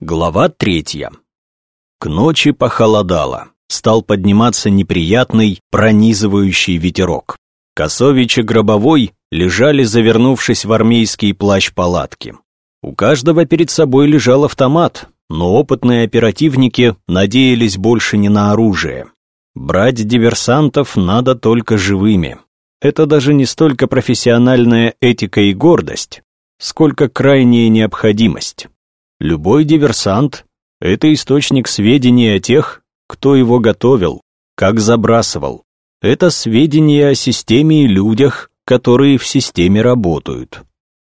Глава третья. К ночи похолодало. Стал подниматься неприятный, пронизывающий ветерок. Косович и Гробовой лежали, завернувшись в армейский плащ палатки. У каждого перед собой лежал автомат, но опытные оперативники надеялись больше не на оружие. Брать диверсантов надо только живыми. Это даже не столько профессиональная этика и гордость, сколько крайняя необходимость. Любой диверсант — это источник сведений о тех, кто его готовил, как забрасывал. Это сведения о системе и людях, которые в системе работают.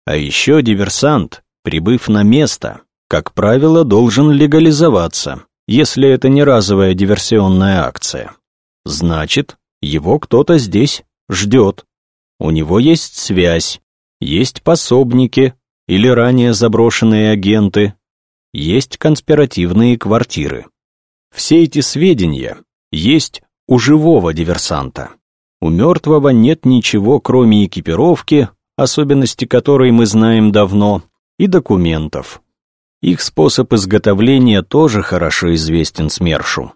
А еще диверсант, прибыв на место, как правило, должен легализоваться, если это не разовая диверсионная акция. Значит, его кто-то здесь ждет. У него есть связь, есть пособники, или ранее заброшенные агенты, есть конспиративные квартиры. Все эти сведения есть у живого диверсанта. У мертвого нет ничего, кроме экипировки, особенности которой мы знаем давно, и документов. Их способ изготовления тоже хорошо известен СМЕРШу.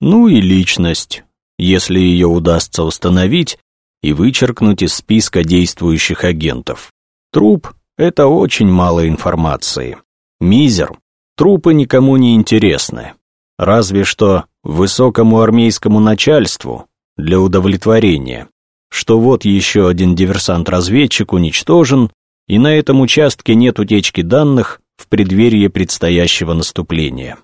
Ну и личность, если ее удастся установить и вычеркнуть из списка действующих агентов. Труп это очень мало информации. Мизер. Трупы никому не интересны. Разве что высокому армейскому начальству для удовлетворения, что вот еще один диверсант-разведчик уничтожен, и на этом участке нет утечки данных в преддверии предстоящего наступления.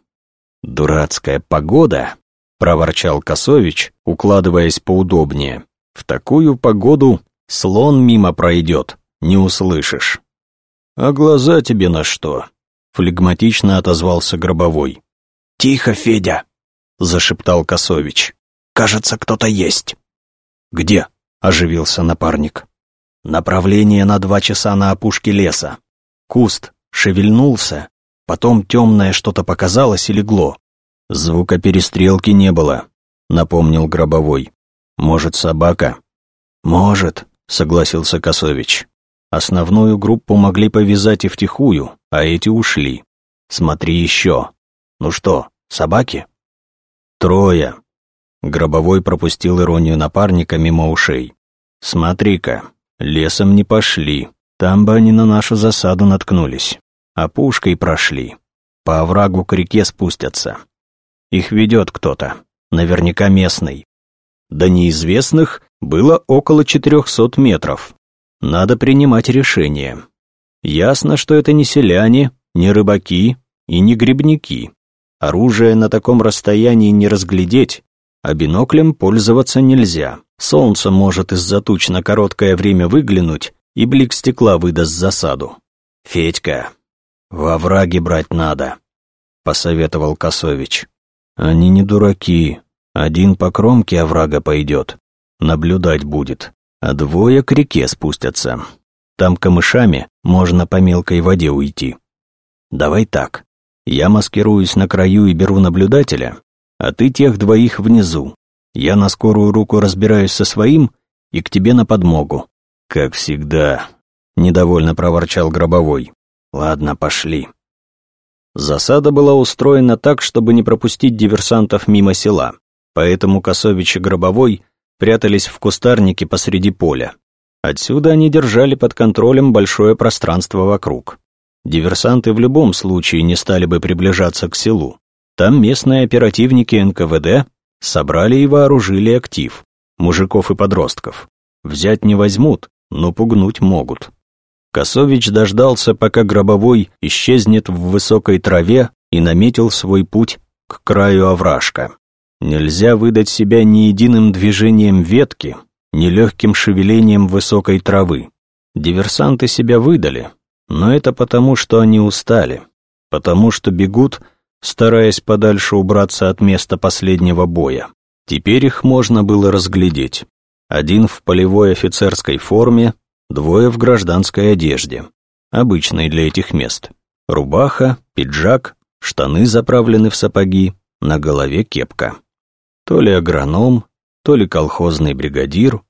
«Дурацкая погода», — проворчал Косович, укладываясь поудобнее. «В такую погоду слон мимо пройдет, не услышишь». «А глаза тебе на что?» — флегматично отозвался Гробовой. «Тихо, Федя!» — зашептал Косович. «Кажется, кто-то есть». «Где?» — оживился напарник. «Направление на два часа на опушке леса. Куст шевельнулся, потом темное что-то показалось и легло. Звука перестрелки не было», — напомнил Гробовой. «Может, собака?» «Может», — согласился Косович. Основную группу могли повязать и втихую, а эти ушли. Смотри еще. Ну что, собаки? Трое. Гробовой пропустил иронию напарника мимо ушей. Смотри-ка, лесом не пошли. Там бы они на нашу засаду наткнулись. А пушкой прошли. По оврагу к реке спустятся. Их ведет кто-то. Наверняка местный. До неизвестных было около четырехсот метров. Надо принимать решение. Ясно, что это не селяне, не рыбаки и не грибники. Оружие на таком расстоянии не разглядеть, а биноклем пользоваться нельзя. Солнце может из-за туч на короткое время выглянуть, и блик стекла выдаст засаду. «Федька, во враге брать надо», — посоветовал Косович. «Они не дураки. Один по кромке оврага пойдет. Наблюдать будет а двое к реке спустятся. Там камышами можно по мелкой воде уйти. Давай так. Я маскируюсь на краю и беру наблюдателя, а ты тех двоих внизу. Я на скорую руку разбираюсь со своим и к тебе на подмогу. Как всегда, недовольно проворчал Гробовой. Ладно, пошли. Засада была устроена так, чтобы не пропустить диверсантов мимо села, поэтому Косович и Гробовой прятались в кустарнике посреди поля. Отсюда они держали под контролем большое пространство вокруг. Диверсанты в любом случае не стали бы приближаться к селу. Там местные оперативники НКВД собрали и вооружили актив, мужиков и подростков. Взять не возьмут, но пугнуть могут. Косович дождался, пока гробовой исчезнет в высокой траве и наметил свой путь к краю овражка. Нельзя выдать себя ни единым движением ветки, ни легким шевелением высокой травы. Диверсанты себя выдали, но это потому, что они устали, потому что бегут, стараясь подальше убраться от места последнего боя. Теперь их можно было разглядеть. Один в полевой офицерской форме, двое в гражданской одежде, обычной для этих мест. Рубаха, пиджак, штаны заправлены в сапоги, на голове кепка. То ли агроном, то ли колхозный бригадир,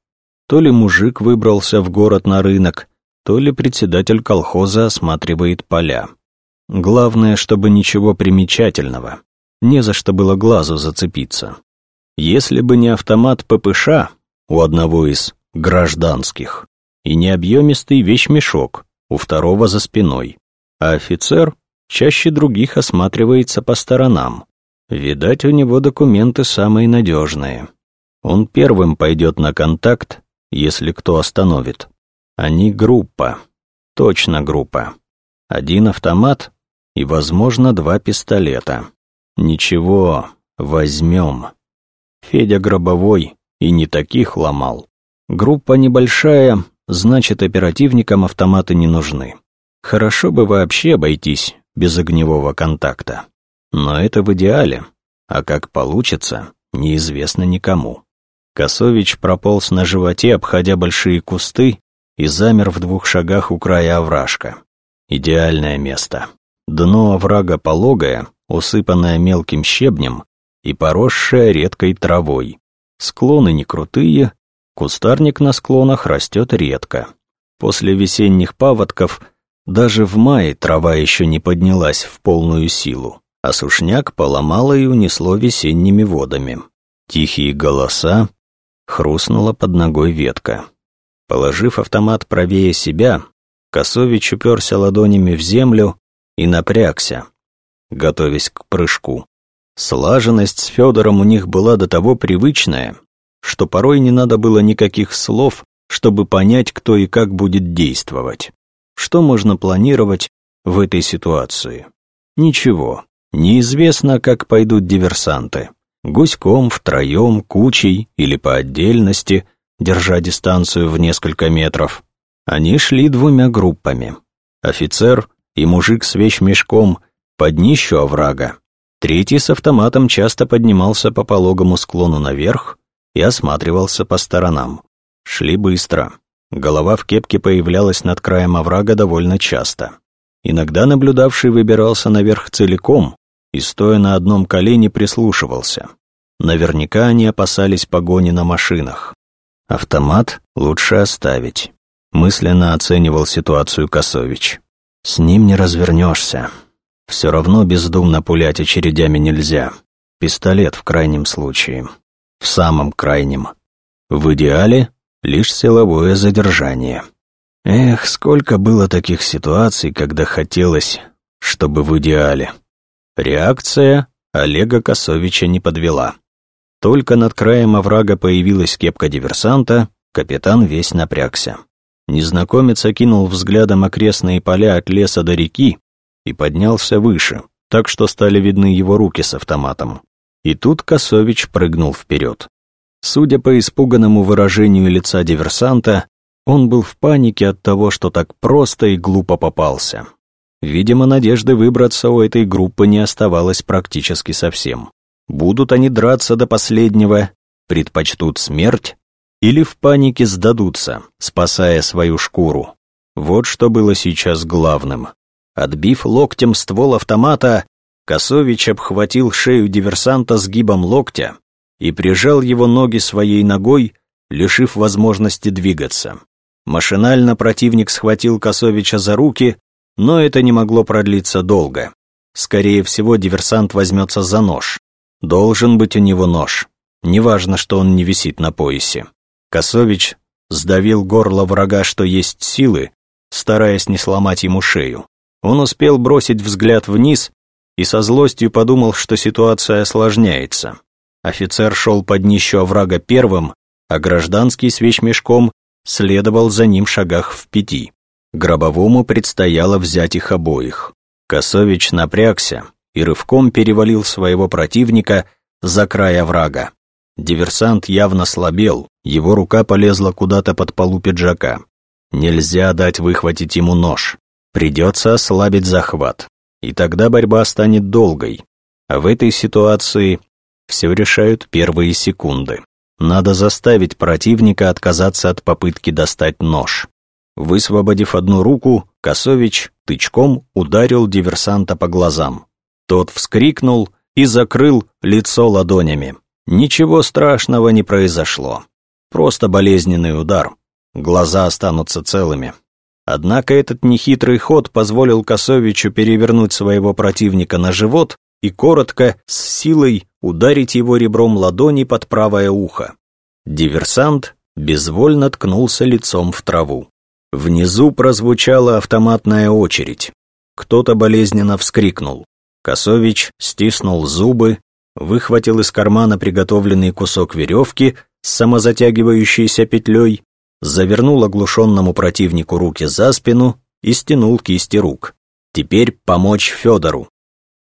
то ли мужик выбрался в город на рынок, то ли председатель колхоза осматривает поля. Главное, чтобы ничего примечательного. Не за что было глазу зацепиться. Если бы не автомат ППШ у одного из гражданских и не объемистый вещмешок у второго за спиной, а офицер чаще других осматривается по сторонам. Видать, у него документы самые надежные. Он первым пойдет на контакт, если кто остановит. Они группа. Точно группа. Один автомат и, возможно, два пистолета. Ничего, возьмем. Федя гробовой и не таких ломал. Группа небольшая, значит, оперативникам автоматы не нужны. Хорошо бы вообще обойтись без огневого контакта. Но это в идеале, а как получится, неизвестно никому. Косович прополз на животе, обходя большие кусты, и замер в двух шагах у края овражка. Идеальное место. Дно оврага пологое, усыпанное мелким щебнем и поросшее редкой травой. Склоны не крутые, кустарник на склонах растет редко. После весенних паводков даже в мае трава еще не поднялась в полную силу, а сушняк поломало и унесло весенними водами. Тихие голоса, хрустнула под ногой ветка. Положив автомат правее себя, Косович уперся ладонями в землю и напрягся, готовясь к прыжку. Слаженность с Федором у них была до того привычная, что порой не надо было никаких слов, чтобы понять, кто и как будет действовать. Что можно планировать в этой ситуации? Ничего. Неизвестно, как пойдут диверсанты. Гуськом, втроем, кучей или по отдельности, держа дистанцию в несколько метров. Они шли двумя группами. Офицер и мужик с вещмешком под днищу оврага. Третий с автоматом часто поднимался по пологому склону наверх и осматривался по сторонам. Шли быстро. Голова в кепке появлялась над краем оврага довольно часто. Иногда наблюдавший выбирался наверх целиком и, стоя на одном колене, прислушивался. Наверняка они опасались погони на машинах. Автомат лучше оставить. Мысленно оценивал ситуацию Косович. С ним не развернешься. Все равно бездумно пулять очередями нельзя. Пистолет в крайнем случае. В самом крайнем. В идеале лишь силовое задержание. Эх, сколько было таких ситуаций, когда хотелось, чтобы в идеале. Реакция Олега Косовича не подвела. Только над краем оврага появилась кепка диверсанта, капитан весь напрягся. Незнакомец окинул взглядом окрестные поля от леса до реки и поднялся выше, так что стали видны его руки с автоматом. И тут Косович прыгнул вперед. Судя по испуганному выражению лица диверсанта, он был в панике от того, что так просто и глупо попался. Видимо, надежды выбраться у этой группы не оставалось практически совсем. Будут они драться до последнего, предпочтут смерть или в панике сдадутся, спасая свою шкуру. Вот что было сейчас главным. Отбив локтем ствол автомата, Косович обхватил шею диверсанта сгибом локтя и прижал его ноги своей ногой, лишив возможности двигаться. Машинально противник схватил Косовича за руки, но это не могло продлиться долго. Скорее всего, диверсант возьмется за нож. Должен быть у него нож. Неважно, что он не висит на поясе. Косович сдавил горло врага, что есть силы, стараясь не сломать ему шею. Он успел бросить взгляд вниз и со злостью подумал, что ситуация осложняется. Офицер шел под днищу оврага первым, а гражданский с вещмешком следовал за ним шагах в пяти. Гробовому предстояло взять их обоих. Косович напрягся, и рывком перевалил своего противника за край оврага. Диверсант явно слабел, его рука полезла куда-то под полу пиджака. Нельзя дать выхватить ему нож. Придется ослабить захват. И тогда борьба станет долгой. А в этой ситуации все решают первые секунды. Надо заставить противника отказаться от попытки достать нож. Высвободив одну руку, Косович тычком ударил диверсанта по глазам. Тот вскрикнул и закрыл лицо ладонями. Ничего страшного не произошло. Просто болезненный удар. Глаза останутся целыми. Однако этот нехитрый ход позволил Косовичу перевернуть своего противника на живот и коротко, с силой, ударить его ребром ладони под правое ухо. Диверсант безвольно ткнулся лицом в траву. Внизу прозвучала автоматная очередь. Кто-то болезненно вскрикнул. Косович стиснул зубы, выхватил из кармана приготовленный кусок веревки с самозатягивающейся петлей, завернул оглушенному противнику руки за спину и стянул кисти рук. Теперь помочь Федору.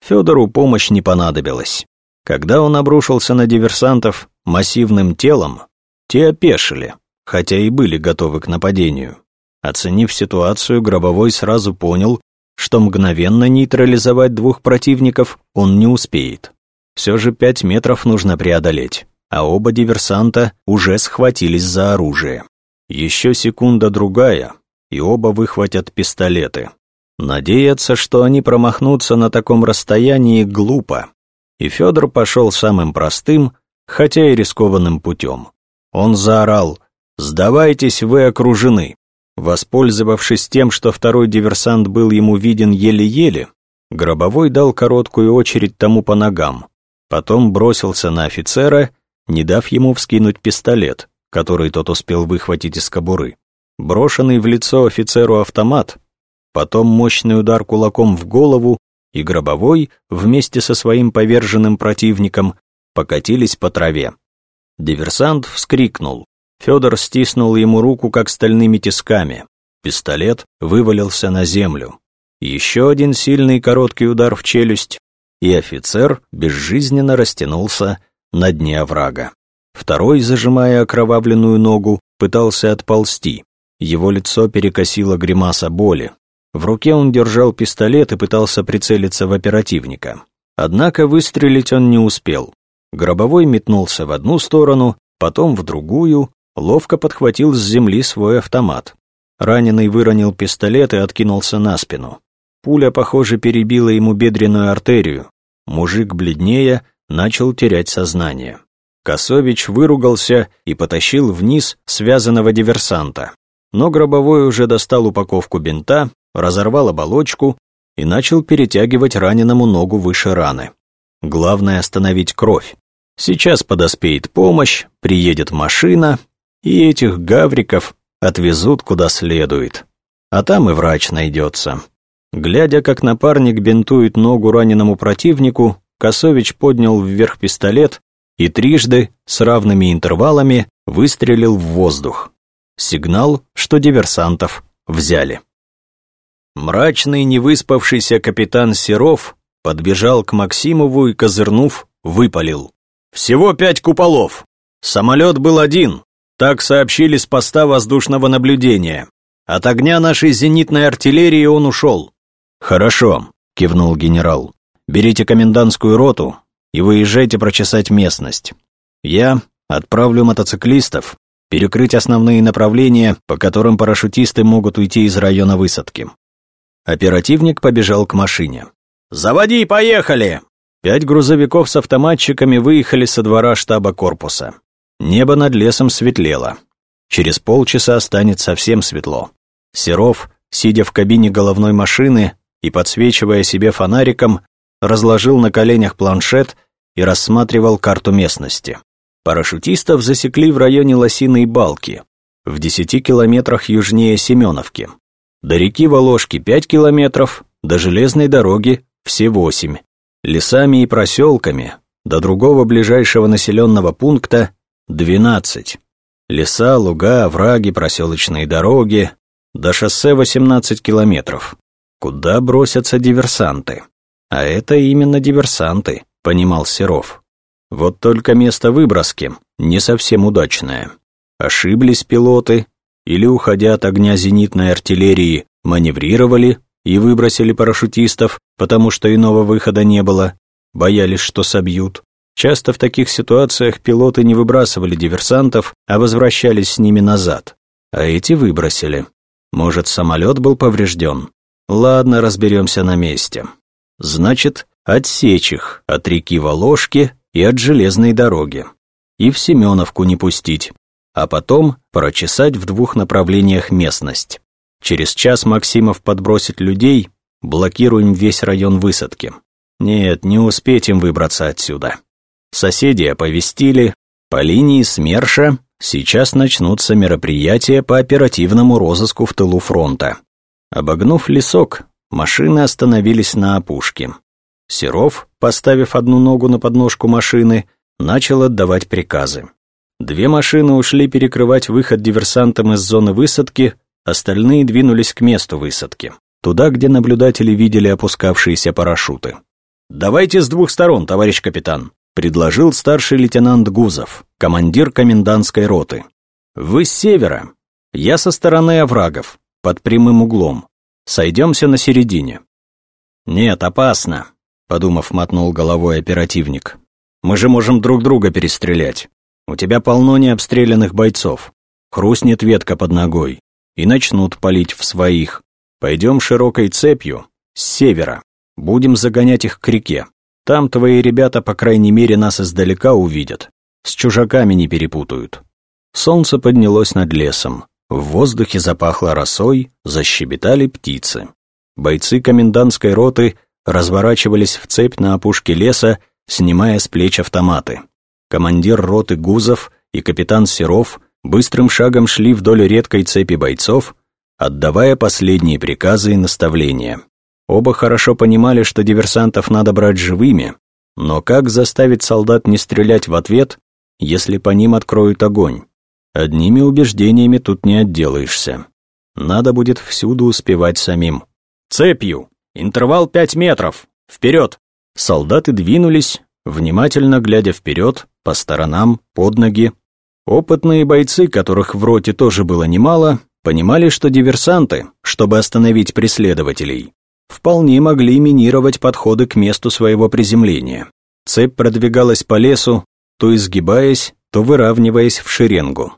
Федору помощь не понадобилась. Когда он обрушился на диверсантов массивным телом, те опешили, хотя и были готовы к нападению. Оценив ситуацию, Гробовой сразу понял, что мгновенно нейтрализовать двух противников он не успеет. Все же пять метров нужно преодолеть, а оба диверсанта уже схватились за оружие. Еще секунда-другая, и оба выхватят пистолеты. Надеяться, что они промахнутся на таком расстоянии, глупо. И Федор пошел самым простым, хотя и рискованным путем. Он заорал «Сдавайтесь, вы окружены!». Воспользовавшись тем, что второй диверсант был ему виден еле-еле, Гробовой дал короткую очередь тому по ногам, потом бросился на офицера, не дав ему вскинуть пистолет, который тот успел выхватить из кобуры. Брошенный в лицо офицеру автомат, потом мощный удар кулаком в голову, и гробовой, вместе со своим поверженным противником, покатились по траве. Диверсант вскрикнул. Федор стиснул ему руку, как стальными тисками. Пистолет вывалился на землю. Еще один сильный короткий удар в челюсть, и офицер безжизненно растянулся на дне оврага. Второй, зажимая окровавленную ногу, пытался отползти. Его лицо перекосило гримаса боли. В руке он держал пистолет и пытался прицелиться в оперативника. Однако выстрелить он не успел. Гробовой метнулся в одну сторону, потом в другую, ловко подхватил с земли свой автомат. Раненый выронил пистолет и откинулся на спину. Пуля, похоже, перебила ему бедренную артерию. Мужик бледнее начал терять сознание. Косович выругался и потащил вниз связанного диверсанта. Но Гробовой уже достал упаковку бинта, разорвал оболочку и начал перетягивать раненому ногу выше раны. Главное остановить кровь. Сейчас подоспеет помощь, приедет машина, и этих гавриков отвезут куда следует. А там и врач найдется. Глядя, как напарник бинтует ногу раненому противнику, Косович поднял вверх пистолет и трижды с равными интервалами выстрелил в воздух. Сигнал, что диверсантов взяли. Мрачный, невыспавшийся капитан Серов подбежал к Максимову и, козырнув, выпалил. «Всего пять куполов. Самолет был один, так сообщили с поста воздушного наблюдения. От огня нашей зенитной артиллерии он ушел». «Хорошо», — кивнул генерал. «Берите комендантскую роту, и выезжайте прочесать местность. Я отправлю мотоциклистов перекрыть основные направления, по которым парашютисты могут уйти из района высадки. Оперативник побежал к машине. «Заводи, поехали!» Пять грузовиков с автоматчиками выехали со двора штаба корпуса. Небо над лесом светлело. Через полчаса станет совсем светло. Серов, сидя в кабине головной машины и подсвечивая себе фонариком, разложил на коленях планшет и рассматривал карту местности. Парашютистов засекли в районе Лосиной Балки, в десяти километрах южнее Семеновки. До реки Воложки пять километров, до железной дороги все восемь. Лесами и проселками до другого ближайшего населенного пункта двенадцать. Леса, луга, овраги, проселочные дороги, до шоссе 18 километров. Куда бросятся диверсанты? А это именно диверсанты, понимал Серов. Вот только место выброски не совсем удачное. Ошиблись пилоты или, уходя от огня зенитной артиллерии, маневрировали и выбросили парашютистов, потому что иного выхода не было, боялись, что собьют. Часто в таких ситуациях пилоты не выбрасывали диверсантов, а возвращались с ними назад. А эти выбросили. Может, самолет был поврежден? Ладно, разберемся на месте. Значит, отсечь их от реки Воложки и от железной дороги. И в Семеновку не пустить, а потом прочесать в двух направлениях местность. Через час Максимов подбросит людей, блокируем весь район высадки. Нет, не успеть им выбраться отсюда. Соседи оповестили, по линии СМЕРШа сейчас начнутся мероприятия по оперативному розыску в тылу фронта. Обогнув лесок, машины остановились на опушке. Серов, поставив одну ногу на подножку машины, начал отдавать приказы. Две машины ушли перекрывать выход диверсантам из зоны высадки, остальные двинулись к месту высадки, туда, где наблюдатели видели опускавшиеся парашюты. «Давайте с двух сторон, товарищ капитан», — предложил старший лейтенант Гузов, командир комендантской роты. «Вы с севера, я со стороны оврагов, под прямым углом. Сойдемся на середине». «Нет, опасно», — подумав, мотнул головой оперативник. «Мы же можем друг друга перестрелять. У тебя полно необстрелянных бойцов. Хрустнет ветка под ногой. И начнут палить в своих. Пойдем широкой цепью, с севера. Будем загонять их к реке. Там твои ребята, по крайней мере, нас издалека увидят. С чужаками не перепутают. Солнце поднялось над лесом. В воздухе запахло росой, защебетали птицы. Бойцы комендантской роты разворачивались в цепь на опушке леса, снимая с плеч автоматы. Командир роты Гузов и капитан Серов быстрым шагом шли вдоль редкой цепи бойцов, отдавая последние приказы и наставления. Оба хорошо понимали, что диверсантов надо брать живыми, но как заставить солдат не стрелять в ответ, если по ним откроют огонь? Одними убеждениями тут не отделаешься. Надо будет всюду успевать самим. «Цепью! Интервал пять метров! Вперед!» Солдаты двинулись, внимательно глядя вперед, по сторонам, под ноги. Опытные бойцы, которых в роте тоже было немало, понимали, что диверсанты, чтобы остановить преследователей, вполне могли минировать подходы к месту своего приземления. Цепь продвигалась по лесу, то изгибаясь, то выравниваясь в шеренгу.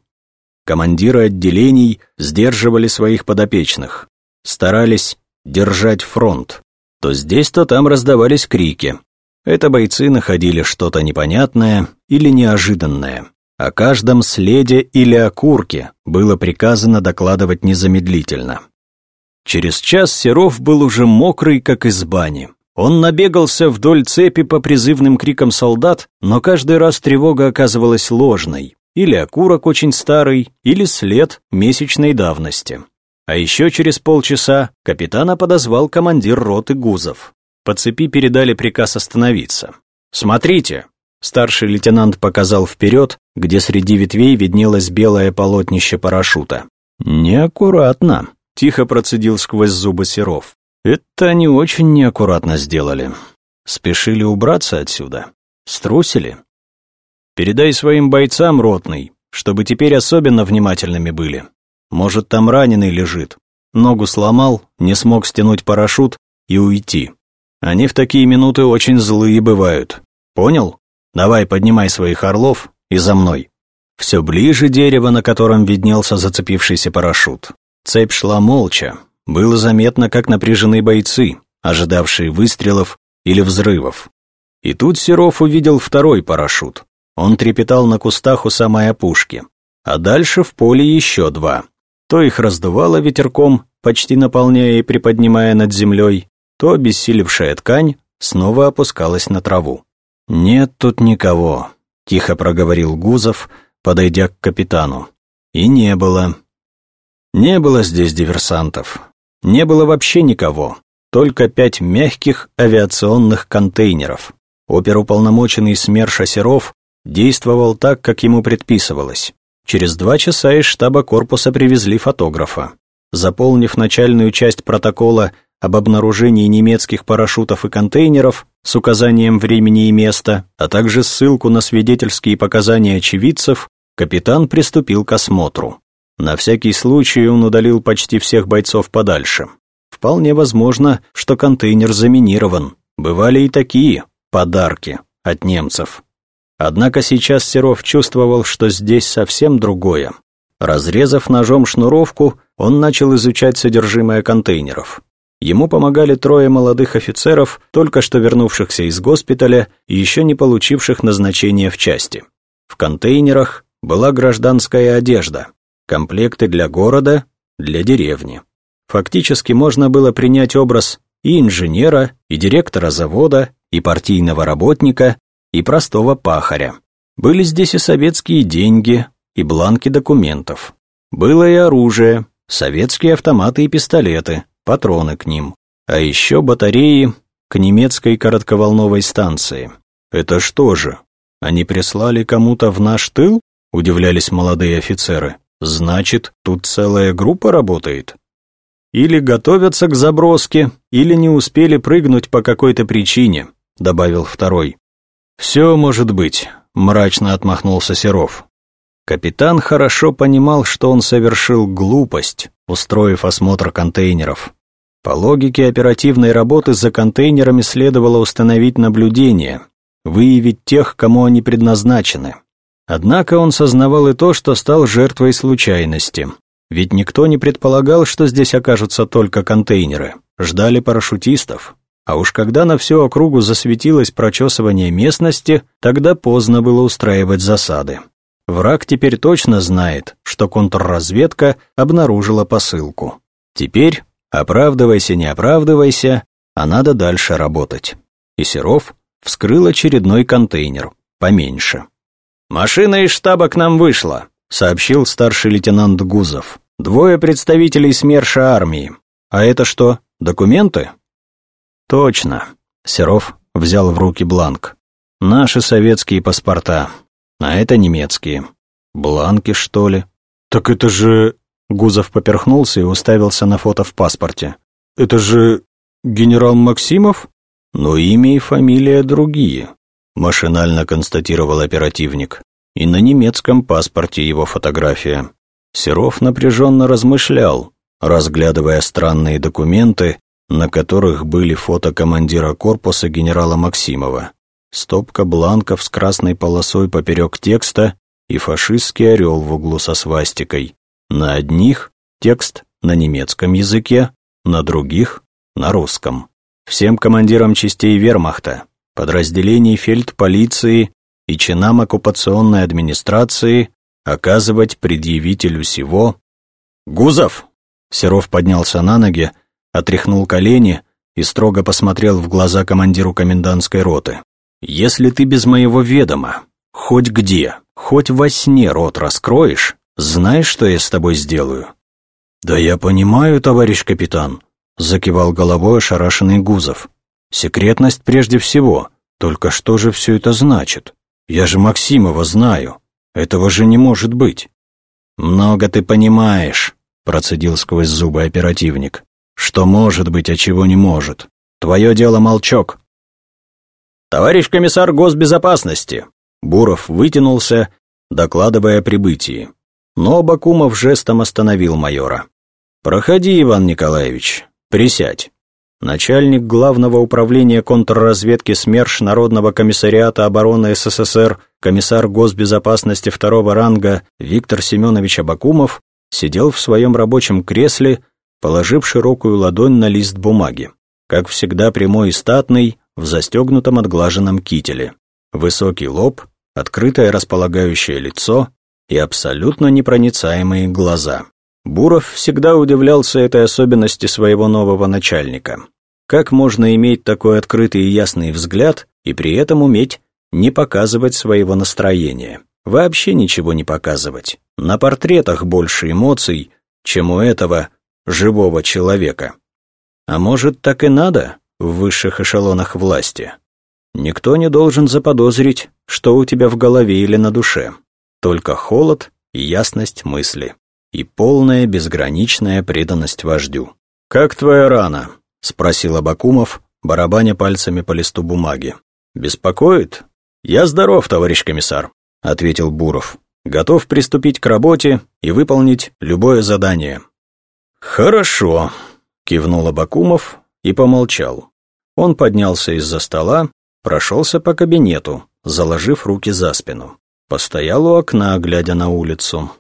Командиры отделений сдерживали своих подопечных, старались держать фронт. То здесь, то там раздавались крики, это бойцы находили что-то непонятное или неожиданное. О каждом следе или окурке было приказано докладывать незамедлительно. Через час Серов был уже мокрый, как из бани. Он набегался вдоль цепи по призывным крикам солдат, но каждый раз тревога оказывалась ложной. Или окурок очень старый, или след месячной давности. А еще через полчаса капитана подозвал командир роты Гузов. По цепи передали приказ остановиться. «Смотрите!» Старший лейтенант показал вперед, где среди ветвей виднелось белое полотнище парашюта. «Неаккуратно», — тихо процедил сквозь зубы Серов. «Это они очень неаккуратно сделали. Спешили убраться отсюда. Струсили. Передай своим бойцам, ротный, чтобы теперь особенно внимательными были. Может, там раненый лежит. Ногу сломал, не смог стянуть парашют и уйти. Они в такие минуты очень злые бывают. Понял? Давай поднимай своих орлов и за мной. Все ближе дерево, на котором виднелся зацепившийся парашют. Цепь шла молча. Было заметно, как напряжены бойцы, ожидавшие выстрелов или взрывов. И тут Серов увидел второй парашют. Он трепетал на кустах у самой опушки. А дальше в поле еще два. То их раздувало ветерком, почти наполняя и приподнимая над землей, то обессилевшая ткань снова опускалась на траву. «Нет тут никого», — тихо проговорил Гузов, подойдя к капитану. «И не было. Не было здесь диверсантов. Не было вообще никого. Только пять мягких авиационных контейнеров. Оперуполномоченный СМЕРШа Серов действовал так, как ему предписывалось. Через два часа из штаба корпуса привезли фотографа. Заполнив начальную часть протокола об обнаружении немецких парашютов и контейнеров с указанием времени и места, а также ссылку на свидетельские показания очевидцев, капитан приступил к осмотру. На всякий случай он удалил почти всех бойцов подальше. Вполне возможно, что контейнер заминирован. Бывали и такие подарки от немцев. Однако сейчас Серов чувствовал, что здесь совсем другое. Разрезав ножом шнуровку, он начал изучать содержимое контейнеров. Ему помогали трое молодых офицеров, только что вернувшихся из госпиталя и еще не получивших назначения в части. В контейнерах была гражданская одежда, комплекты для города, для деревни. Фактически можно было принять образ и инженера, и директора завода, и партийного работника, и простого пахаря. Были здесь и советские деньги, и бланки документов. Было и оружие, советские автоматы и пистолеты, патроны к ним, а еще батареи к немецкой коротковолновой станции. Это что же, они прислали кому-то в наш тыл? Удивлялись молодые офицеры. Значит, тут целая группа работает? Или готовятся к заброске, или не успели прыгнуть по какой-то причине, добавил второй. Все может быть, мрачно отмахнулся Серов. Капитан хорошо понимал, что он совершил глупость, устроив осмотр контейнеров. По логике оперативной работы за контейнерами следовало установить наблюдение, выявить тех, кому они предназначены. Однако он сознавал и то, что стал жертвой случайности. Ведь никто не предполагал, что здесь окажутся только контейнеры. Ждали парашютистов. А уж когда на всю округу засветилось прочесывание местности, тогда поздно было устраивать засады. Враг теперь точно знает, что контрразведка обнаружила посылку. Теперь, оправдывайся, не оправдывайся, а надо дальше работать. И Серов вскрыл очередной контейнер, поменьше. «Машина из штаба к нам вышла», — сообщил старший лейтенант Гузов. «Двое представителей СМЕРШа армии. А это что, документы?» «Точно», — Серов взял в руки бланк. «Наши советские паспорта а это немецкие. Бланки, что ли? Так это же... Гузов поперхнулся и уставился на фото в паспорте. Это же генерал Максимов? Но имя и фамилия другие, машинально констатировал оперативник. И на немецком паспорте его фотография. Серов напряженно размышлял, разглядывая странные документы, на которых были фото командира корпуса генерала Максимова стопка бланков с красной полосой поперек текста и фашистский орел в углу со свастикой. На одних текст на немецком языке, на других — на русском. Всем командирам частей вермахта, подразделений фельдполиции и чинам оккупационной администрации оказывать предъявителю сего «Гузов!» Серов поднялся на ноги, отряхнул колени и строго посмотрел в глаза командиру комендантской роты. Если ты без моего ведома, хоть где, хоть во сне рот раскроешь, знаешь, что я с тобой сделаю?» «Да я понимаю, товарищ капитан», — закивал головой ошарашенный Гузов. «Секретность прежде всего. Только что же все это значит? Я же Максимова знаю. Этого же не может быть». «Много ты понимаешь», — процедил сквозь зубы оперативник. «Что может быть, а чего не может? Твое дело молчок. «Товарищ комиссар госбезопасности!» Буров вытянулся, докладывая о прибытии. Но Бакумов жестом остановил майора. «Проходи, Иван Николаевич, присядь». Начальник Главного управления контрразведки СМЕРШ Народного комиссариата обороны СССР, комиссар госбезопасности второго ранга Виктор Семенович Абакумов сидел в своем рабочем кресле, положив широкую ладонь на лист бумаги. Как всегда прямой и статный, в застегнутом отглаженном кителе. Высокий лоб, открытое располагающее лицо и абсолютно непроницаемые глаза. Буров всегда удивлялся этой особенности своего нового начальника. Как можно иметь такой открытый и ясный взгляд и при этом уметь не показывать своего настроения? Вообще ничего не показывать. На портретах больше эмоций, чем у этого живого человека. А может, так и надо? в высших эшелонах власти. Никто не должен заподозрить, что у тебя в голове или на душе. Только холод и ясность мысли. И полная безграничная преданность вождю. «Как твоя рана?» — спросил Абакумов, барабаня пальцами по листу бумаги. «Беспокоит?» «Я здоров, товарищ комиссар», — ответил Буров. «Готов приступить к работе и выполнить любое задание». «Хорошо», — кивнул Абакумов и помолчал. Он поднялся из-за стола, прошелся по кабинету, заложив руки за спину. Постоял у окна, глядя на улицу.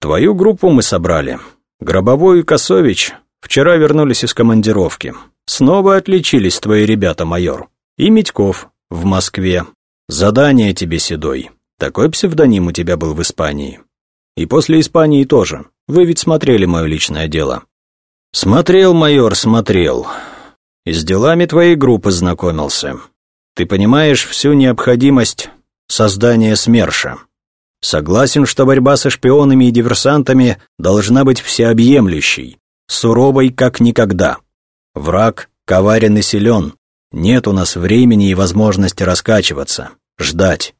«Твою группу мы собрали. Гробовой и Косович вчера вернулись из командировки. Снова отличились твои ребята, майор. И Митьков в Москве. Задание тебе, Седой. Такой псевдоним у тебя был в Испании. И после Испании тоже. Вы ведь смотрели мое личное дело. «Смотрел, майор, смотрел. И с делами твоей группы знакомился. Ты понимаешь всю необходимость создания СМЕРШа. Согласен, что борьба со шпионами и диверсантами должна быть всеобъемлющей, суровой как никогда. Враг коварен и силен. Нет у нас времени и возможности раскачиваться, ждать.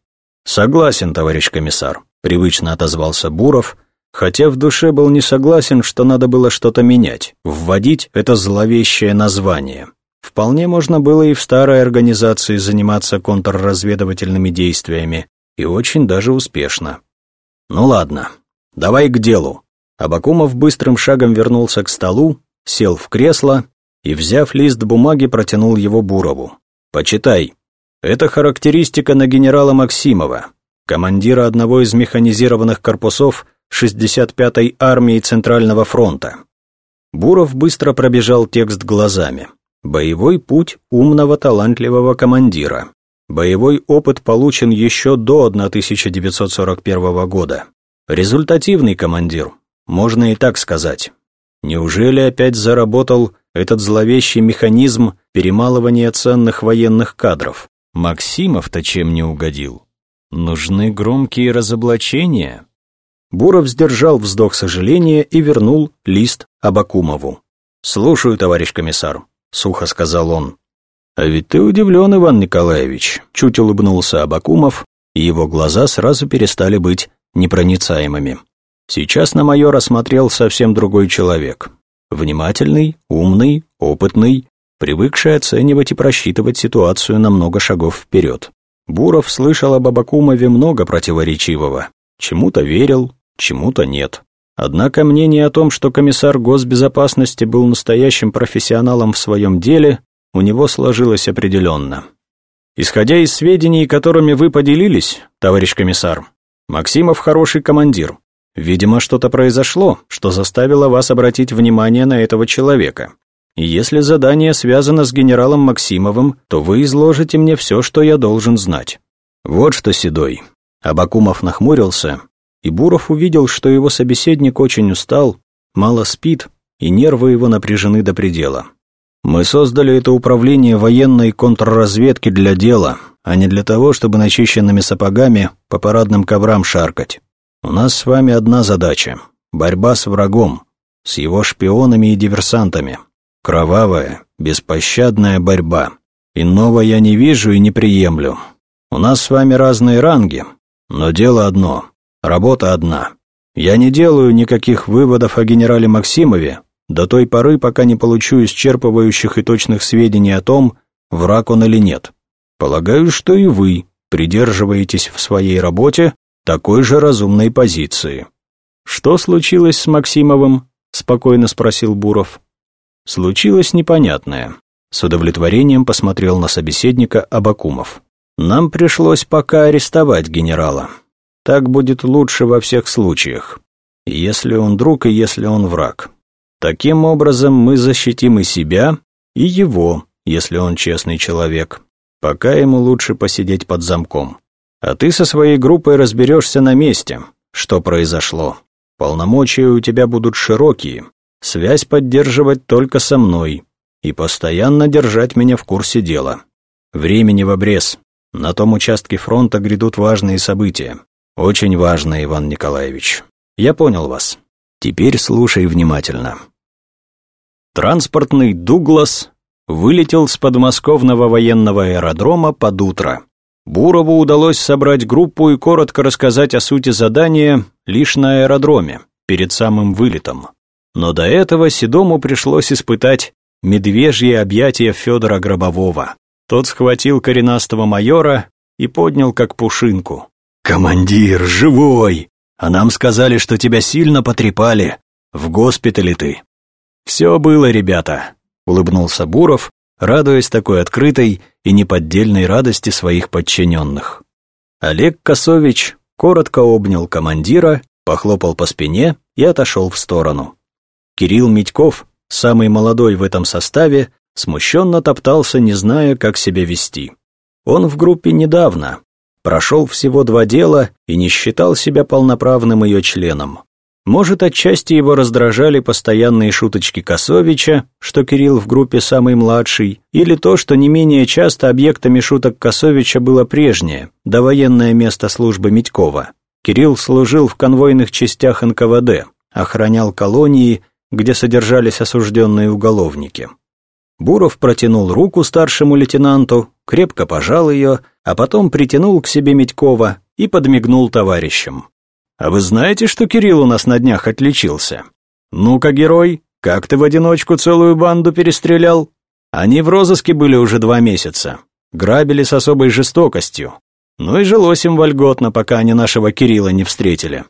Согласен, товарищ комиссар, привычно отозвался Буров, хотя в душе был не согласен, что надо было что-то менять, вводить это зловещее название. Вполне можно было и в старой организации заниматься контрразведывательными действиями, и очень даже успешно. Ну ладно, давай к делу. Абакумов быстрым шагом вернулся к столу, сел в кресло и, взяв лист бумаги, протянул его Бурову. «Почитай. Это характеристика на генерала Максимова, командира одного из механизированных корпусов 65-й армии Центрального фронта». Буров быстро пробежал текст глазами. Боевой путь умного, талантливого командира. Боевой опыт получен еще до 1941 года. Результативный командир, можно и так сказать. Неужели опять заработал этот зловещий механизм перемалывания ценных военных кадров? Максимов-то чем не угодил? Нужны громкие разоблачения? Буров сдержал вздох сожаления и вернул лист Абакумову. «Слушаю, товарищ комиссар», — сухо сказал он. «А ведь ты удивлен, Иван Николаевич», — чуть улыбнулся Абакумов, и его глаза сразу перестали быть непроницаемыми. Сейчас на майора смотрел совсем другой человек. Внимательный, умный, опытный, привыкший оценивать и просчитывать ситуацию на много шагов вперед. Буров слышал об Абакумове много противоречивого. Чему-то верил, чему-то нет. Однако мнение о том, что комиссар госбезопасности был настоящим профессионалом в своем деле, у него сложилось определенно. Исходя из сведений, которыми вы поделились, товарищ комиссар, Максимов хороший командир, Видимо, что-то произошло, что заставило вас обратить внимание на этого человека. И если задание связано с генералом Максимовым, то вы изложите мне все, что я должен знать. Вот что, Седой. Абакумов нахмурился, и Буров увидел, что его собеседник очень устал, мало спит, и нервы его напряжены до предела. Мы создали это управление военной контрразведки для дела, а не для того, чтобы начищенными сапогами по парадным коврам шаркать. У нас с вами одна задача — борьба с врагом, с его шпионами и диверсантами. Кровавая, беспощадная борьба. Иного я не вижу и не приемлю. У нас с вами разные ранги, но дело одно, работа одна. Я не делаю никаких выводов о генерале Максимове до той поры, пока не получу исчерпывающих и точных сведений о том, враг он или нет. Полагаю, что и вы придерживаетесь в своей работе такой же разумной позиции. «Что случилось с Максимовым?» — спокойно спросил Буров. «Случилось непонятное». С удовлетворением посмотрел на собеседника Абакумов. «Нам пришлось пока арестовать генерала. Так будет лучше во всех случаях. Если он друг и если он враг. Таким образом мы защитим и себя, и его, если он честный человек. Пока ему лучше посидеть под замком. А ты со своей группой разберешься на месте, что произошло. Полномочия у тебя будут широкие, связь поддерживать только со мной и постоянно держать меня в курсе дела. Времени в обрез. На том участке фронта грядут важные события. Очень важные, Иван Николаевич. Я понял вас. Теперь слушай внимательно. Транспортный «Дуглас» вылетел с подмосковного военного аэродрома под утро. Бурову удалось собрать группу и коротко рассказать о сути задания лишь на аэродроме, перед самым вылетом. Но до этого Седому пришлось испытать медвежье объятие Федора Гробового. Тот схватил коренастого майора и поднял как пушинку. «Командир, живой! А нам сказали, что тебя сильно потрепали. В госпитале ты». «Все было, ребята», — улыбнулся Буров радуясь такой открытой и неподдельной радости своих подчиненных. Олег Косович коротко обнял командира, похлопал по спине и отошел в сторону. Кирилл Митьков, самый молодой в этом составе, смущенно топтался, не зная, как себя вести. Он в группе недавно, прошел всего два дела и не считал себя полноправным ее членом. Может, отчасти его раздражали постоянные шуточки Косовича, что Кирилл в группе самый младший, или то, что не менее часто объектами шуток Косовича было прежнее, довоенное место службы Митькова. Кирилл служил в конвойных частях НКВД, охранял колонии, где содержались осужденные уголовники. Буров протянул руку старшему лейтенанту, крепко пожал ее, а потом притянул к себе Митькова и подмигнул товарищам. «А вы знаете, что Кирилл у нас на днях отличился? Ну-ка, герой, как ты в одиночку целую банду перестрелял? Они в розыске были уже два месяца, грабили с особой жестокостью. Ну и жилось им вольготно, пока они нашего Кирилла не встретили.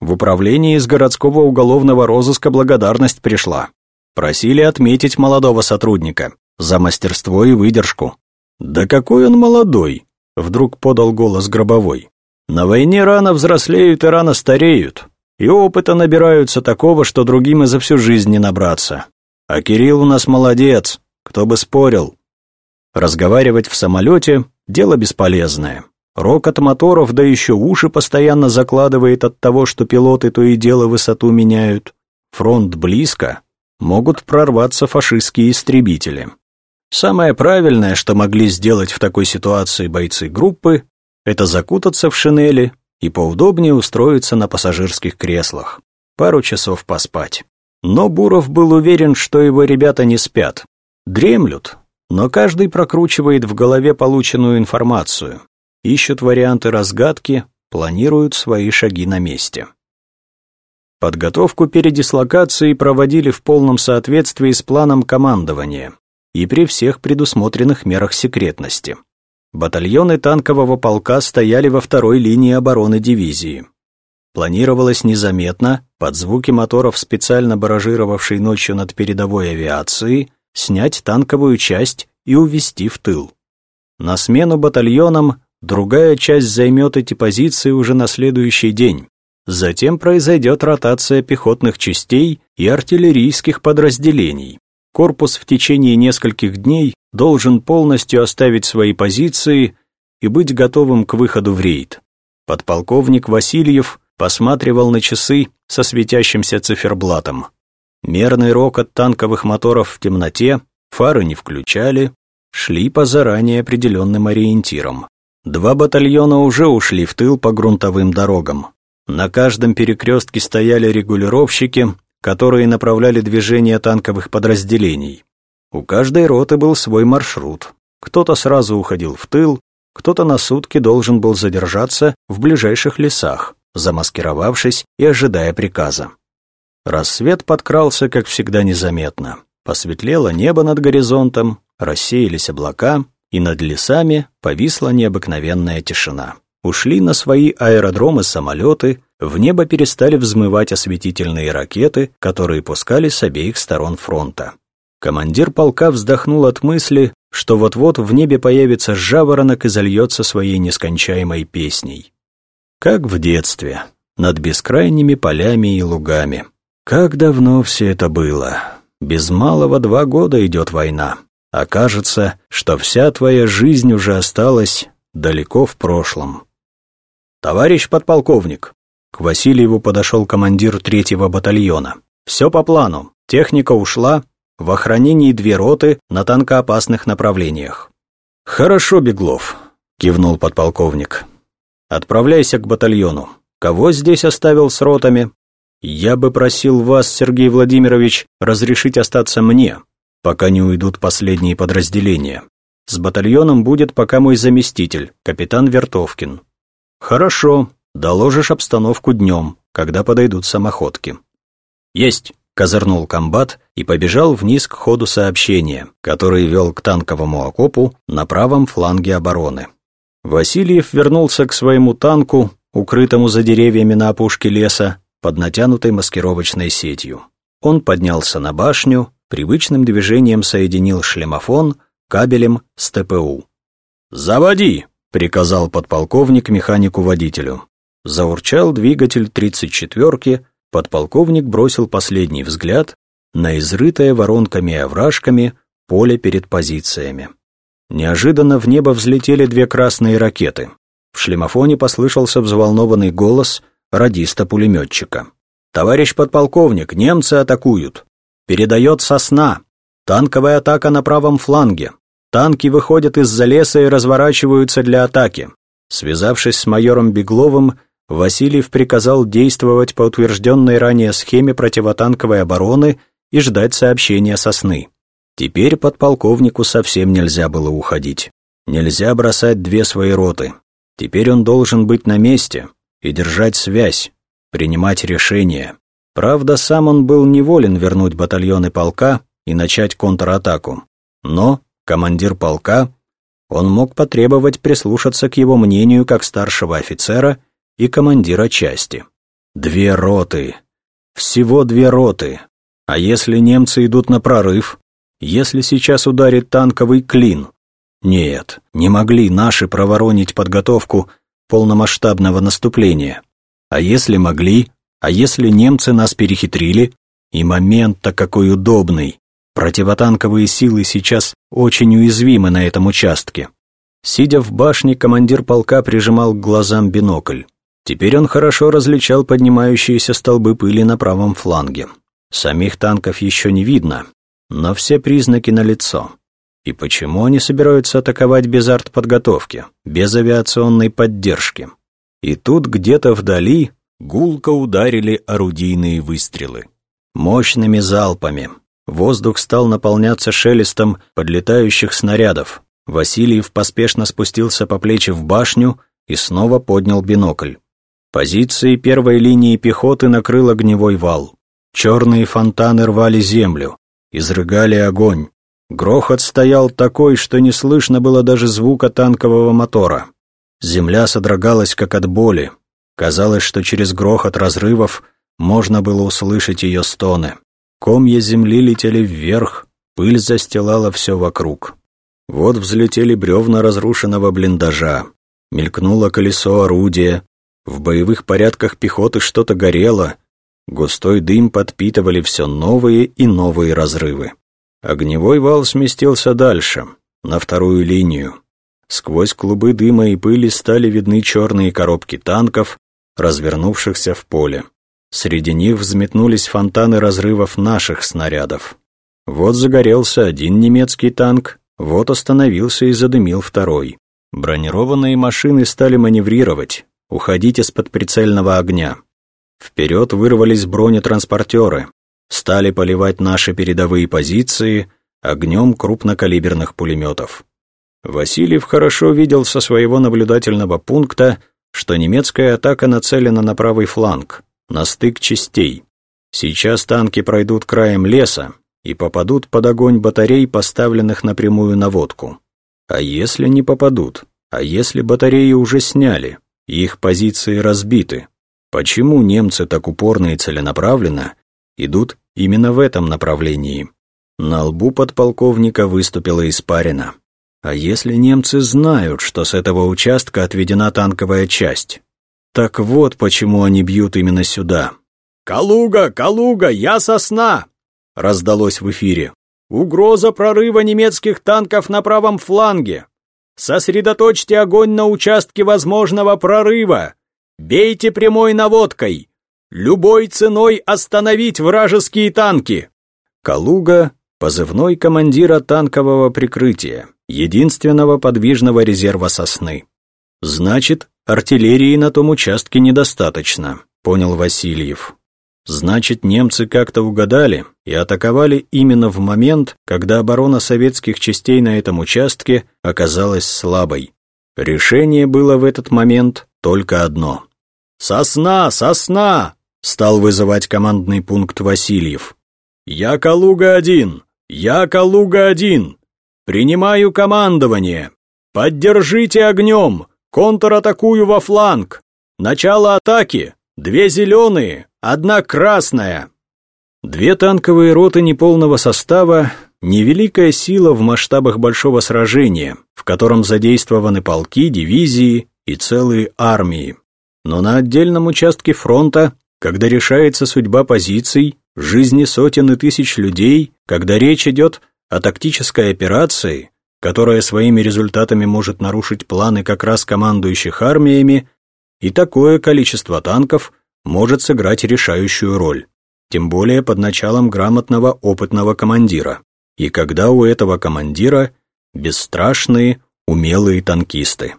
В управлении из городского уголовного розыска благодарность пришла. Просили отметить молодого сотрудника за мастерство и выдержку. «Да какой он молодой!» — вдруг подал голос Гробовой. «На войне рано взрослеют и рано стареют, и опыта набираются такого, что другим и за всю жизнь не набраться. А Кирилл у нас молодец, кто бы спорил». Разговаривать в самолете — дело бесполезное. Рокот моторов, да еще уши постоянно закладывает от того, что пилоты то и дело высоту меняют. Фронт близко, могут прорваться фашистские истребители. Самое правильное, что могли сделать в такой ситуации бойцы группы, это закутаться в шинели и поудобнее устроиться на пассажирских креслах, пару часов поспать. Но Буров был уверен, что его ребята не спят. Дремлют, но каждый прокручивает в голове полученную информацию, ищут варианты разгадки, планируют свои шаги на месте. Подготовку передислокации проводили в полном соответствии с планом командования и при всех предусмотренных мерах секретности. Батальоны танкового полка стояли во второй линии обороны дивизии. Планировалось незаметно, под звуки моторов специально баражировавшей ночью над передовой авиацией, снять танковую часть и увести в тыл. На смену батальонам Другая часть займет эти позиции уже на следующий день. Затем произойдет ротация пехотных частей и артиллерийских подразделений. Корпус в течение нескольких дней должен полностью оставить свои позиции и быть готовым к выходу в рейд. Подполковник Васильев посматривал на часы со светящимся циферблатом. Мерный рокот танковых моторов в темноте, фары не включали, шли по заранее определенным ориентирам. Два батальона уже ушли в тыл по грунтовым дорогам. На каждом перекрестке стояли регулировщики, которые направляли движение танковых подразделений. У каждой роты был свой маршрут. Кто-то сразу уходил в тыл, кто-то на сутки должен был задержаться в ближайших лесах, замаскировавшись и ожидая приказа. Рассвет подкрался, как всегда, незаметно. Посветлело небо над горизонтом, рассеялись облака, и над лесами повисла необыкновенная тишина. Ушли на свои аэродромы самолеты, в небо перестали взмывать осветительные ракеты, которые пускали с обеих сторон фронта. Командир полка вздохнул от мысли, что вот-вот в небе появится жаворонок и зальется своей нескончаемой песней. Как в детстве, над бескрайними полями и лугами. Как давно все это было. Без малого два года идет война. Окажется, что вся твоя жизнь уже осталась далеко в прошлом. «Товарищ подполковник!» К Васильеву подошел командир третьего батальона. «Все по плану. Техника ушла. В охранении две роты на танкоопасных направлениях». «Хорошо, Беглов», — кивнул подполковник. «Отправляйся к батальону. Кого здесь оставил с ротами?» «Я бы просил вас, Сергей Владимирович, разрешить остаться мне пока не уйдут последние подразделения. С батальоном будет пока мой заместитель, капитан Вертовкин. Хорошо, доложишь обстановку днем, когда подойдут самоходки. Есть, козырнул комбат и побежал вниз к ходу сообщения, который вел к танковому окопу на правом фланге обороны. Васильев вернулся к своему танку, укрытому за деревьями на опушке леса, под натянутой маскировочной сетью. Он поднялся на башню, привычным движением соединил шлемофон кабелем с ТПУ. «Заводи!» — приказал подполковник механику-водителю. Заурчал двигатель тридцать четверки, подполковник бросил последний взгляд на изрытое воронками и овражками поле перед позициями. Неожиданно в небо взлетели две красные ракеты. В шлемофоне послышался взволнованный голос радиста-пулеметчика. «Товарищ подполковник, немцы атакуют!» «Передает сосна!» «Танковая атака на правом фланге!» «Танки выходят из-за леса и разворачиваются для атаки!» Связавшись с майором Бегловым, Васильев приказал действовать по утвержденной ранее схеме противотанковой обороны и ждать сообщения сосны. Теперь подполковнику совсем нельзя было уходить. Нельзя бросать две свои роты. Теперь он должен быть на месте и держать связь, принимать решения. Правда, сам он был неволен вернуть батальоны полка и начать контратаку. Но командир полка, он мог потребовать прислушаться к его мнению как старшего офицера и командира части. Две роты. Всего две роты. А если немцы идут на прорыв? Если сейчас ударит танковый клин? Нет, не могли наши проворонить подготовку полномасштабного наступления. А если могли, а если немцы нас перехитрили? И момент-то какой удобный. Противотанковые силы сейчас очень уязвимы на этом участке. Сидя в башне, командир полка прижимал к глазам бинокль. Теперь он хорошо различал поднимающиеся столбы пыли на правом фланге. Самих танков еще не видно, но все признаки налицо. И почему они собираются атаковать без артподготовки, без авиационной поддержки? И тут где-то вдали гулко ударили орудийные выстрелы. Мощными залпами. Воздух стал наполняться шелестом подлетающих снарядов. Васильев поспешно спустился по плечи в башню и снова поднял бинокль. Позиции первой линии пехоты накрыл огневой вал. Черные фонтаны рвали землю, изрыгали огонь. Грохот стоял такой, что не слышно было даже звука танкового мотора. Земля содрогалась как от боли. Казалось, что через грохот разрывов можно было услышать ее стоны. Комья земли летели вверх, пыль застилала все вокруг. Вот взлетели бревна разрушенного блиндажа. Мелькнуло колесо орудия, в боевых порядках пехоты что-то горело, густой дым подпитывали все новые и новые разрывы. Огневой вал сместился дальше, на вторую линию. Сквозь клубы дыма и пыли стали видны черные коробки танков, развернувшихся в поле. Среди них взметнулись фонтаны разрывов наших снарядов. Вот загорелся один немецкий танк, вот остановился и задымил второй. Бронированные машины стали маневрировать, уходить из-под прицельного огня. Вперед вырвались бронетранспортеры, стали поливать наши передовые позиции огнем крупнокалиберных пулеметов. Васильев хорошо видел со своего наблюдательного пункта, что немецкая атака нацелена на правый фланг, на стык частей. Сейчас танки пройдут краем леса и попадут под огонь батарей, поставленных напрямую на водку. А если не попадут? А если батареи уже сняли? Их позиции разбиты. Почему немцы так упорно и целенаправленно идут именно в этом направлении? На лбу подполковника выступила испарина. А если немцы знают, что с этого участка отведена танковая часть? Так вот, почему они бьют именно сюда. «Калуга, Калуга, я сосна!» раздалось в эфире. «Угроза прорыва немецких танков на правом фланге! Сосредоточьте огонь на участке возможного прорыва. Бейте прямой наводкой. Любой ценой остановить вражеские танки. Калуга – позывной командира танкового прикрытия, единственного подвижного резерва сосны. Значит, артиллерии на том участке недостаточно, понял Васильев. Значит, немцы как-то угадали и атаковали именно в момент, когда оборона советских частей на этом участке оказалась слабой. Решение было в этот момент только одно. «Сосна! Сосна!» — стал вызывать командный пункт Васильев. «Я Калуга-1! Я Калуга-1! Принимаю командование! Поддержите огнем! Контратакую во фланг! Начало атаки! Две зеленые, одна красная. Две танковые роты неполного состава – невеликая сила в масштабах большого сражения, в котором задействованы полки, дивизии и целые армии. Но на отдельном участке фронта, когда решается судьба позиций, жизни сотен и тысяч людей, когда речь идет о тактической операции, которая своими результатами может нарушить планы как раз командующих армиями, и такое количество танков может сыграть решающую роль, тем более под началом грамотного опытного командира. И когда у этого командира бесстрашные, умелые танкисты.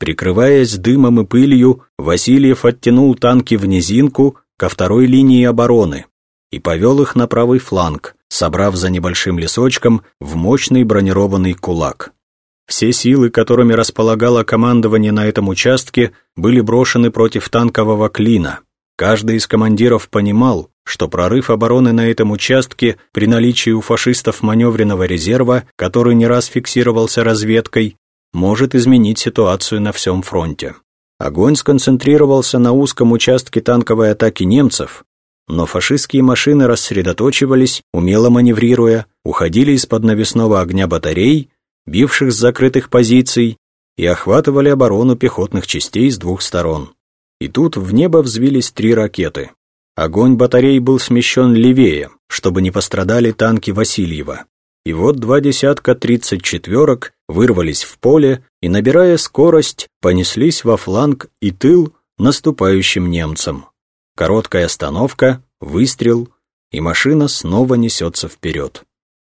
Прикрываясь дымом и пылью, Васильев оттянул танки в низинку ко второй линии обороны и повел их на правый фланг, собрав за небольшим лесочком в мощный бронированный кулак. Все силы, которыми располагало командование на этом участке, были брошены против танкового клина. Каждый из командиров понимал, что прорыв обороны на этом участке при наличии у фашистов маневренного резерва, который не раз фиксировался разведкой, может изменить ситуацию на всем фронте. Огонь сконцентрировался на узком участке танковой атаки немцев, но фашистские машины рассредоточивались, умело маневрируя, уходили из-под навесного огня батарей, бивших с закрытых позиций, и охватывали оборону пехотных частей с двух сторон. И тут в небо взвились три ракеты. Огонь батарей был смещен левее, чтобы не пострадали танки Васильева. И вот два десятка тридцать четверок вырвались в поле и, набирая скорость, понеслись во фланг и тыл наступающим немцам. Короткая остановка, выстрел, и машина снова несется вперед.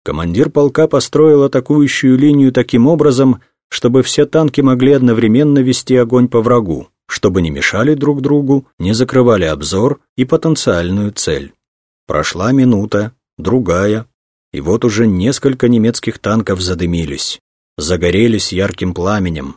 Командир полка построил атакующую линию таким образом, чтобы все танки могли одновременно вести огонь по врагу, чтобы не мешали друг другу, не закрывали обзор и потенциальную цель. Прошла минута, другая, и вот уже несколько немецких танков задымились, загорелись ярким пламенем.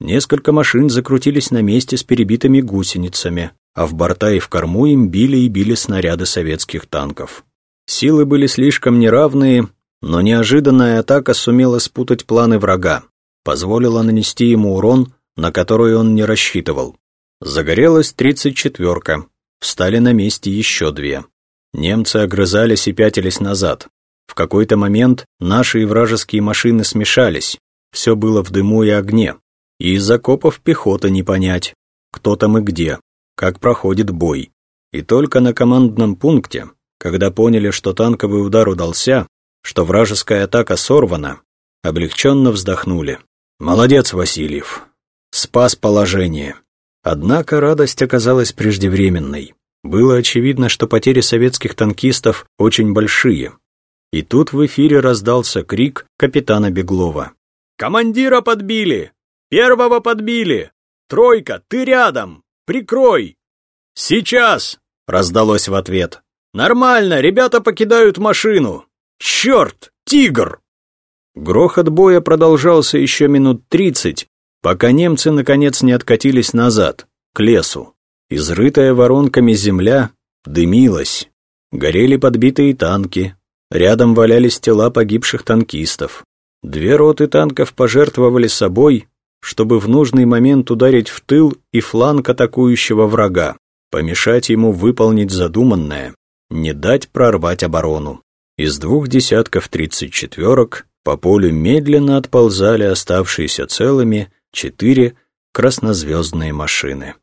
Несколько машин закрутились на месте с перебитыми гусеницами, а в борта и в корму им били и били снаряды советских танков. Силы были слишком неравные, но неожиданная атака сумела спутать планы врага, позволила нанести ему урон, на который он не рассчитывал. Загорелась тридцать четверка, встали на месте еще две. Немцы огрызались и пятились назад, в какой-то момент наши и вражеские машины смешались, все было в дыму и огне, и из окопов пехота не понять, кто там и где, как проходит бой. И только на командном пункте, когда поняли, что танковый удар удался, что вражеская атака сорвана, облегченно вздохнули. «Молодец, Васильев! Спас положение!» Однако радость оказалась преждевременной. Было очевидно, что потери советских танкистов очень большие, и тут в эфире раздался крик капитана Беглова. «Командира подбили! Первого подбили! Тройка, ты рядом! Прикрой!» «Сейчас!» — раздалось в ответ. «Нормально, ребята покидают машину! Черт, тигр!» Грохот боя продолжался еще минут тридцать, пока немцы наконец не откатились назад, к лесу. Изрытая воронками земля дымилась. Горели подбитые танки, Рядом валялись тела погибших танкистов. Две роты танков пожертвовали собой, чтобы в нужный момент ударить в тыл и фланг атакующего врага, помешать ему выполнить задуманное, не дать прорвать оборону. Из двух десятков тридцать четверок по полю медленно отползали оставшиеся целыми четыре краснозвездные машины.